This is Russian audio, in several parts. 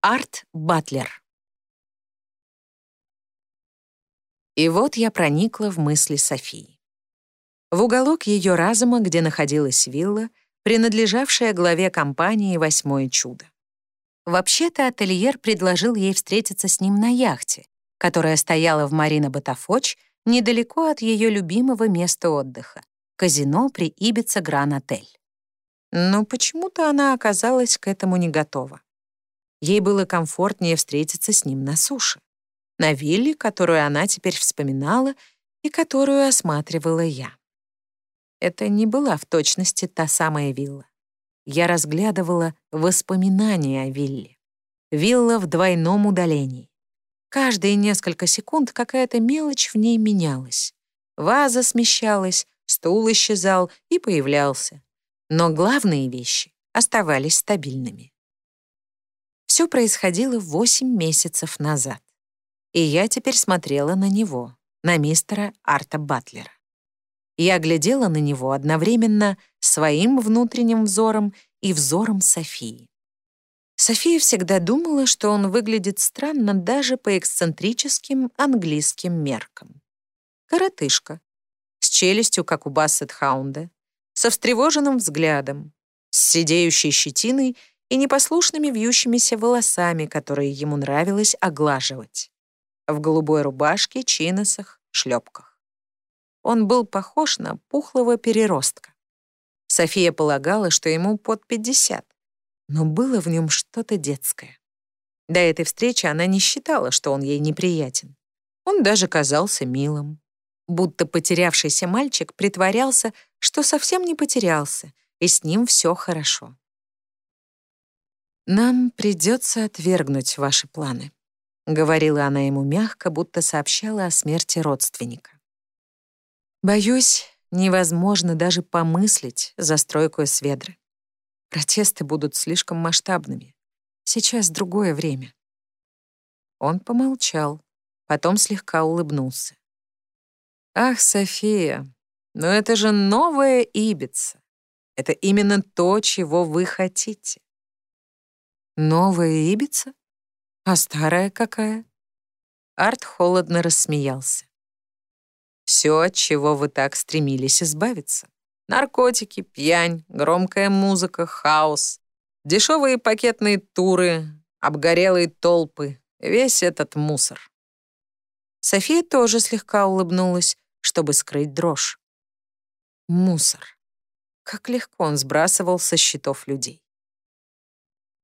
Арт Батлер. И вот я проникла в мысли Софии. В уголок ее разума, где находилась вилла, принадлежавшая главе компании «Восьмое чудо». Вообще-то ательер предложил ей встретиться с ним на яхте, которая стояла в Марина Батафоч недалеко от ее любимого места отдыха — казино при Ибица Гран-отель. Но почему-то она оказалась к этому не готова. Ей было комфортнее встретиться с ним на суше, на вилле, которую она теперь вспоминала и которую осматривала я. Это не была в точности та самая вилла. Я разглядывала воспоминания о вилле. Вилла в двойном удалении. Каждые несколько секунд какая-то мелочь в ней менялась. Ваза смещалась, стул исчезал и появлялся. Но главные вещи оставались стабильными. Все происходило восемь месяцев назад. И я теперь смотрела на него, на мистера Арта Батлера. Я глядела на него одновременно своим внутренним взором и взором Софии. София всегда думала, что он выглядит странно даже по эксцентрическим английским меркам. Коротышка, с челюстью, как у Бассет-хаунда, со встревоженным взглядом, с сидеющей щетиной и непослушными вьющимися волосами, которые ему нравилось оглаживать. В голубой рубашке, чиносах, шлепках. Он был похож на пухлого переростка. София полагала, что ему под 50, но было в нем что-то детское. До этой встречи она не считала, что он ей неприятен. Он даже казался милым. Будто потерявшийся мальчик притворялся, что совсем не потерялся, и с ним все хорошо. «Нам придется отвергнуть ваши планы», — говорила она ему мягко, будто сообщала о смерти родственника. «Боюсь, невозможно даже помыслить застройку Сведры. Протесты будут слишком масштабными. Сейчас другое время». Он помолчал, потом слегка улыбнулся. «Ах, София, но это же новая Ибица. Это именно то, чего вы хотите. Новая Ибица? А старая какая? Арт холодно рассмеялся. Все, от чего вы так стремились избавиться. Наркотики, пьянь, громкая музыка, хаос, дешевые пакетные туры, обгорелые толпы, весь этот мусор. София тоже слегка улыбнулась, чтобы скрыть дрожь. Мусор. Как легко он сбрасывал со счетов людей.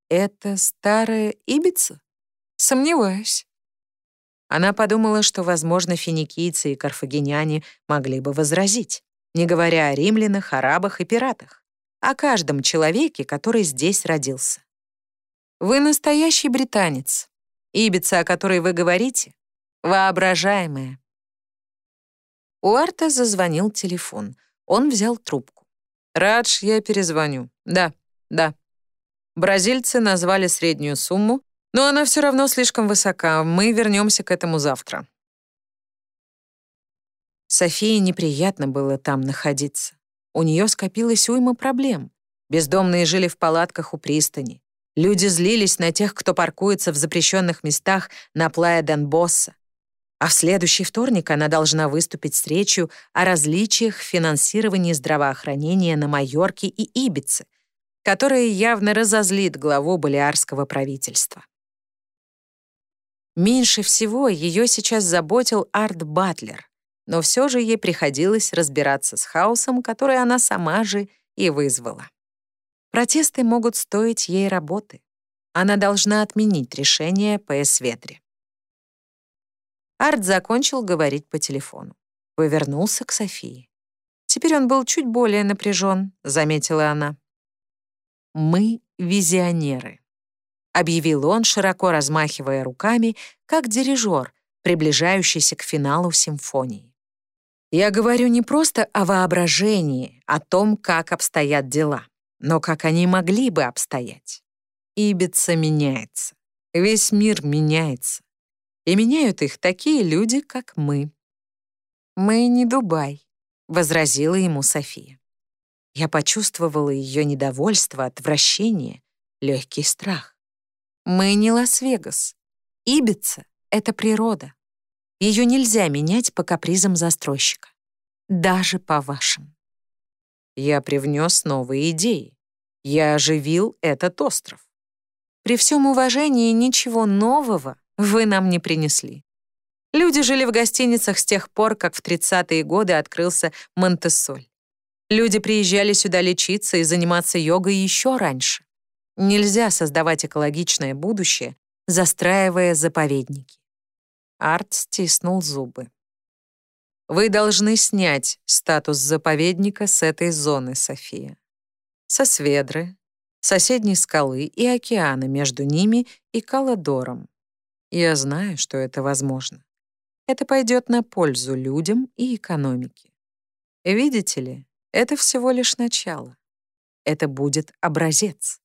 Это старая Ибица? Сомневаюсь. Она подумала, что, возможно, финикийцы и карфагеняне могли бы возразить, не говоря о римлянах, арабах и пиратах, о каждом человеке, который здесь родился. Вы настоящий британец. Ибица, о которой вы говорите, воображаемая. У Арта зазвонил телефон. Он взял трубку. «Радж, я перезвоню. Да, да». Бразильцы назвали среднюю сумму, но она все равно слишком высока. Мы вернемся к этому завтра. Софии неприятно было там находиться. У нее скопилась уйма проблем. Бездомные жили в палатках у пристани. Люди злились на тех, кто паркуется в запрещенных местах на Плая Ден Босса. А в следующий вторник она должна выступить с речью о различиях в финансировании здравоохранения на Майорке и Ибице, которая явно разозлит главу болиарского правительства. Меньше всего ее сейчас заботил Арт Батлер, но все же ей приходилось разбираться с хаосом, который она сама же и вызвала. Протесты могут стоить ей работы. Она должна отменить решение по Эсведре. Арт закончил говорить по телефону. Повернулся к Софии. Теперь он был чуть более напряжен, заметила она. «Мы визионеры», — объявил он, широко размахивая руками, как дирижер, приближающийся к финалу симфонии. «Я говорю не просто о воображении, о том, как обстоят дела, но как они могли бы обстоять. Ибица меняется, весь мир меняется, и меняют их такие люди, как мы». «Мы не Дубай», — возразила ему София. Я почувствовала ее недовольство, отвращение, легкий страх. Мы не Лас-Вегас. Ибица — это природа. Ее нельзя менять по капризам застройщика. Даже по вашим. Я привнес новые идеи. Я оживил этот остров. При всем уважении ничего нового вы нам не принесли. Люди жили в гостиницах с тех пор, как в 30-е годы открылся Монтессоль. Люди приезжали сюда лечиться и заниматься йогой еще раньше. Нельзя создавать экологичное будущее, застраивая заповедники. Арт стиснул зубы. Вы должны снять статус заповедника с этой зоны, София. Со Сведры, соседней скалы и океана между ними и Каладором. Я знаю, что это возможно. Это пойдет на пользу людям и экономике. Видите ли, это всего лишь начало. Это будет образец.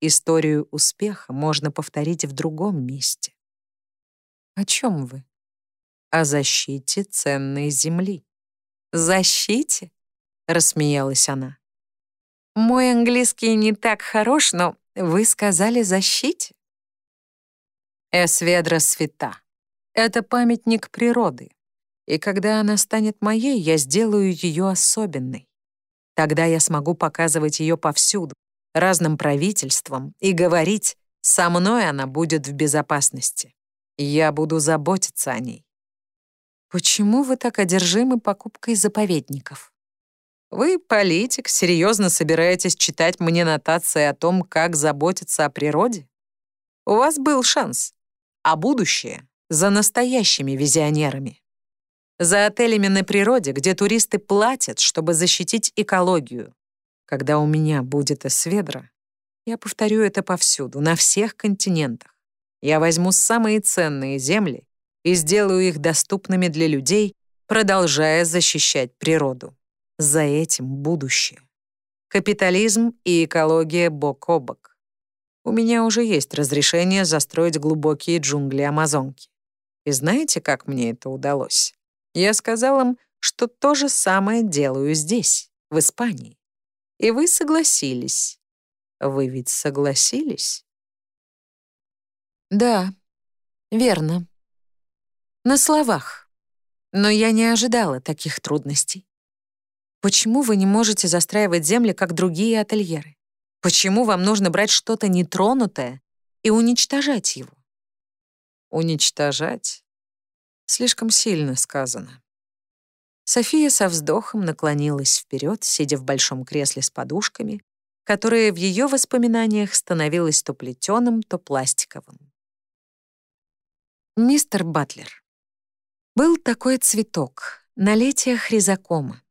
Историю успеха можно повторить в другом месте. О чем вы? О защите ценной земли. Защите? Рассмеялась она. Мой английский не так хорош, но вы сказали защите? Эсведра свята. Это памятник природы. И когда она станет моей, я сделаю ее особенной. Тогда я смогу показывать ее повсюду, разным правительствам, и говорить, со мной она будет в безопасности. Я буду заботиться о ней. Почему вы так одержимы покупкой заповедников? Вы, политик, серьезно собираетесь читать мне нотации о том, как заботиться о природе? У вас был шанс. А будущее за настоящими визионерами за отелями на природе, где туристы платят, чтобы защитить экологию. Когда у меня будет эсведра, я повторю это повсюду, на всех континентах. Я возьму самые ценные земли и сделаю их доступными для людей, продолжая защищать природу. За этим будущее. Капитализм и экология бок о бок. У меня уже есть разрешение застроить глубокие джунгли Амазонки. И знаете, как мне это удалось? Я сказал им, что то же самое делаю здесь, в Испании. И вы согласились. Вы ведь согласились? Да, верно. На словах. Но я не ожидала таких трудностей. Почему вы не можете застраивать земли, как другие ательеры? Почему вам нужно брать что-то нетронутое и уничтожать его? Уничтожать? Слишком сильно сказано. София со вздохом наклонилась вперед, сидя в большом кресле с подушками, которое в ее воспоминаниях становилось то плетеным, то пластиковым. Мистер Батлер. Был такой цветок, налетие хризакома.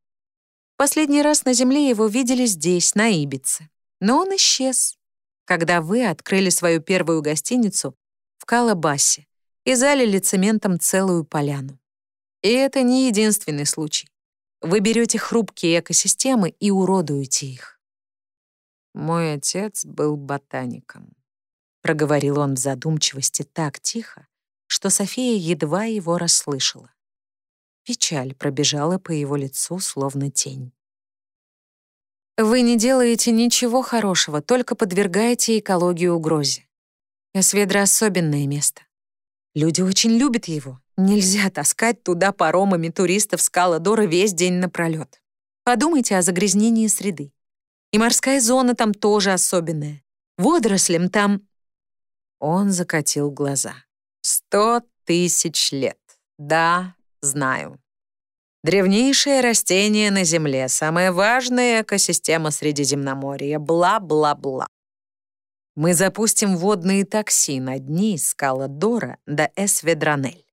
Последний раз на земле его видели здесь, на Ибице. Но он исчез, когда вы открыли свою первую гостиницу в Калабасе, и залили цементом целую поляну. И это не единственный случай. Вы берете хрупкие экосистемы и уродуете их. Мой отец был ботаником. Проговорил он в задумчивости так тихо, что София едва его расслышала. Печаль пробежала по его лицу, словно тень. Вы не делаете ничего хорошего, только подвергаете экологию угрозе. Эсведра — особенное место. Люди очень любят его. Нельзя таскать туда паромами туристов с Каладора весь день напролет. Подумайте о загрязнении среды. И морская зона там тоже особенная. Водорослям там... Он закатил глаза. Сто тысяч лет. Да, знаю. Древнейшее растение на Земле, самая важная экосистема Средиземноморья, бла-бла-бла. Мы запустим водные такси на дни скала Дора до Эсведранель.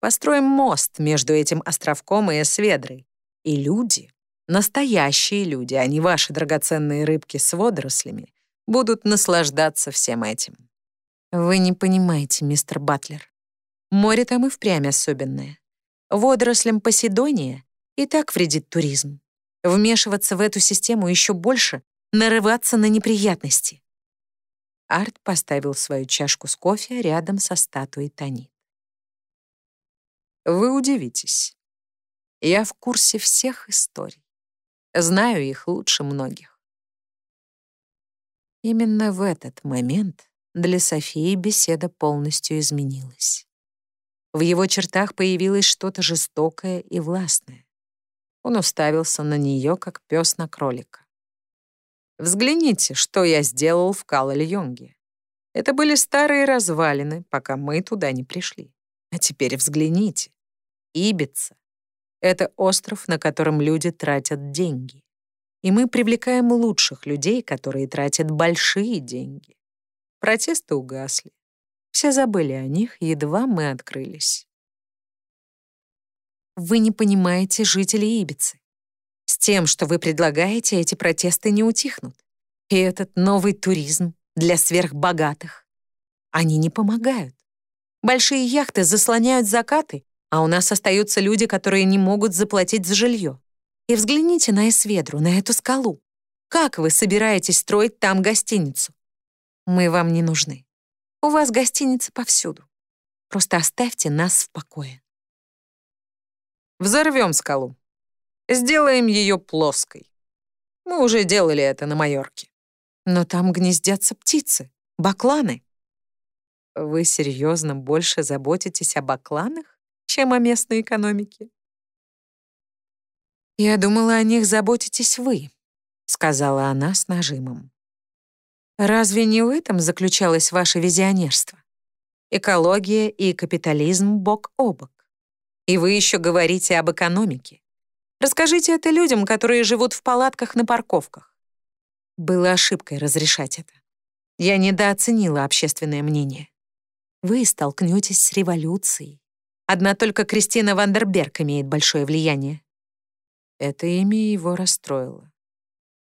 Построим мост между этим островком и Эсведрой. И люди, настоящие люди, а не ваши драгоценные рыбки с водорослями, будут наслаждаться всем этим. Вы не понимаете, мистер Батлер. Море там и впрямь особенное. Водорослям Поседония и так вредит туризм. Вмешиваться в эту систему еще больше, нарываться на неприятности. Арт поставил свою чашку с кофе рядом со статуей Танит. Вы удивитесь. Я в курсе всех историй. Знаю их лучше многих. Именно в этот момент для Софии беседа полностью изменилась. В его чертах появилось что-то жестокое и властное. Он уставился на нее, как пес на кролика. «Взгляните, что я сделал в Калаль-Йонге. Это были старые развалины, пока мы туда не пришли. А теперь взгляните. Ибица — это остров, на котором люди тратят деньги. И мы привлекаем лучших людей, которые тратят большие деньги. Протесты угасли. Все забыли о них, едва мы открылись. Вы не понимаете жителей Ибицы. Тем, что вы предлагаете, эти протесты не утихнут. И этот новый туризм для сверхбогатых. Они не помогают. Большие яхты заслоняют закаты, а у нас остаются люди, которые не могут заплатить за жилье. И взгляните на Эсведру, на эту скалу. Как вы собираетесь строить там гостиницу? Мы вам не нужны. У вас гостиницы повсюду. Просто оставьте нас в покое. Взорвем скалу. Сделаем ее плоской. Мы уже делали это на Майорке. Но там гнездятся птицы, бакланы. Вы серьезно больше заботитесь о бакланах, чем о местной экономике? Я думала, о них заботитесь вы, сказала она с нажимом. Разве не в этом заключалось ваше визионерство? Экология и капитализм бок о бок. И вы еще говорите об экономике. Расскажите это людям, которые живут в палатках на парковках. Было ошибкой разрешать это. Я недооценила общественное мнение. Вы столкнетесь с революцией. Одна только Кристина Вандерберг имеет большое влияние. Это имя его расстроило.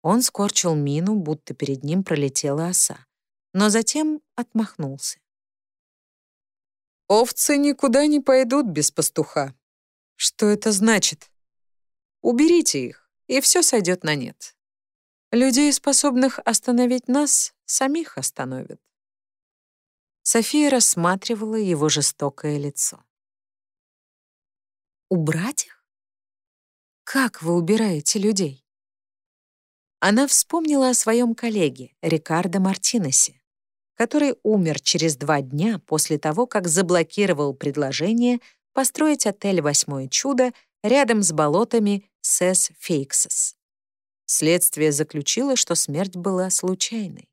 Он скорчил мину, будто перед ним пролетела оса, но затем отмахнулся. «Овцы никуда не пойдут без пастуха. Что это значит? Уберите их, и все сойдет на нет. Людей, способных остановить нас, самих остановят». София рассматривала его жестокое лицо. «Убрать их? Как вы убираете людей?» она вспомнила о своем коллеге Рикардо Мартинесе, который умер через два дня после того, как заблокировал предложение построить отель «Восьмое чудо» рядом с болотами Сес Фейксес. Следствие заключило, что смерть была случайной.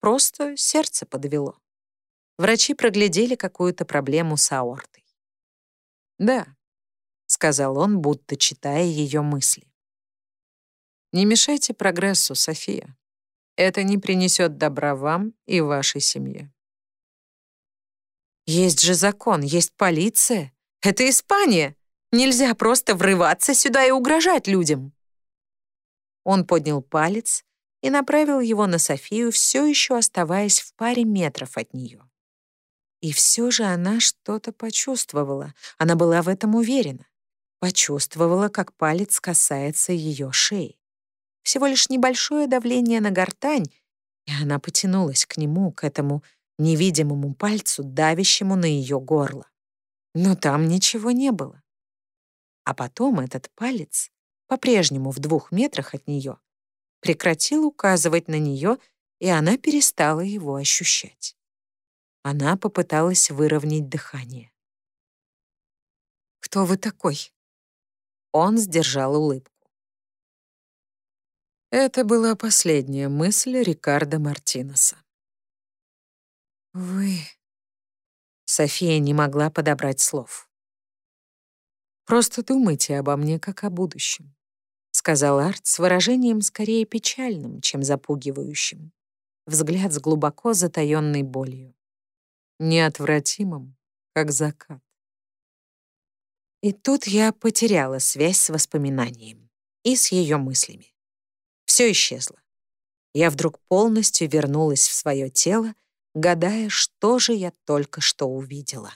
Просто сердце подвело. Врачи проглядели какую-то проблему с аортой. «Да», — сказал он, будто читая ее мысли. Не мешайте прогрессу, София. Это не принесет добра вам и вашей семье. Есть же закон, есть полиция. Это Испания. Нельзя просто врываться сюда и угрожать людям. Он поднял палец и направил его на Софию, все еще оставаясь в паре метров от нее. И все же она что-то почувствовала. Она была в этом уверена. Почувствовала, как палец касается ее шеи всего лишь небольшое давление на гортань, и она потянулась к нему, к этому невидимому пальцу, давящему на ее горло. Но там ничего не было. А потом этот палец, по-прежнему в двух метрах от нее, прекратил указывать на нее, и она перестала его ощущать. Она попыталась выровнять дыхание. «Кто вы такой?» Он сдержал улыбку. Это была последняя мысль Рикардо Мартинеса. «Вы...» София не могла подобрать слов. «Просто думайте обо мне как о будущем», — сказал Арт с выражением скорее печальным, чем запугивающим. Взгляд с глубоко затаённой болью. Неотвратимым, как закат. И тут я потеряла связь с воспоминанием и с ее мыслями. Все исчезло. Я вдруг полностью вернулась в свое тело, гадая, что же я только что увидела.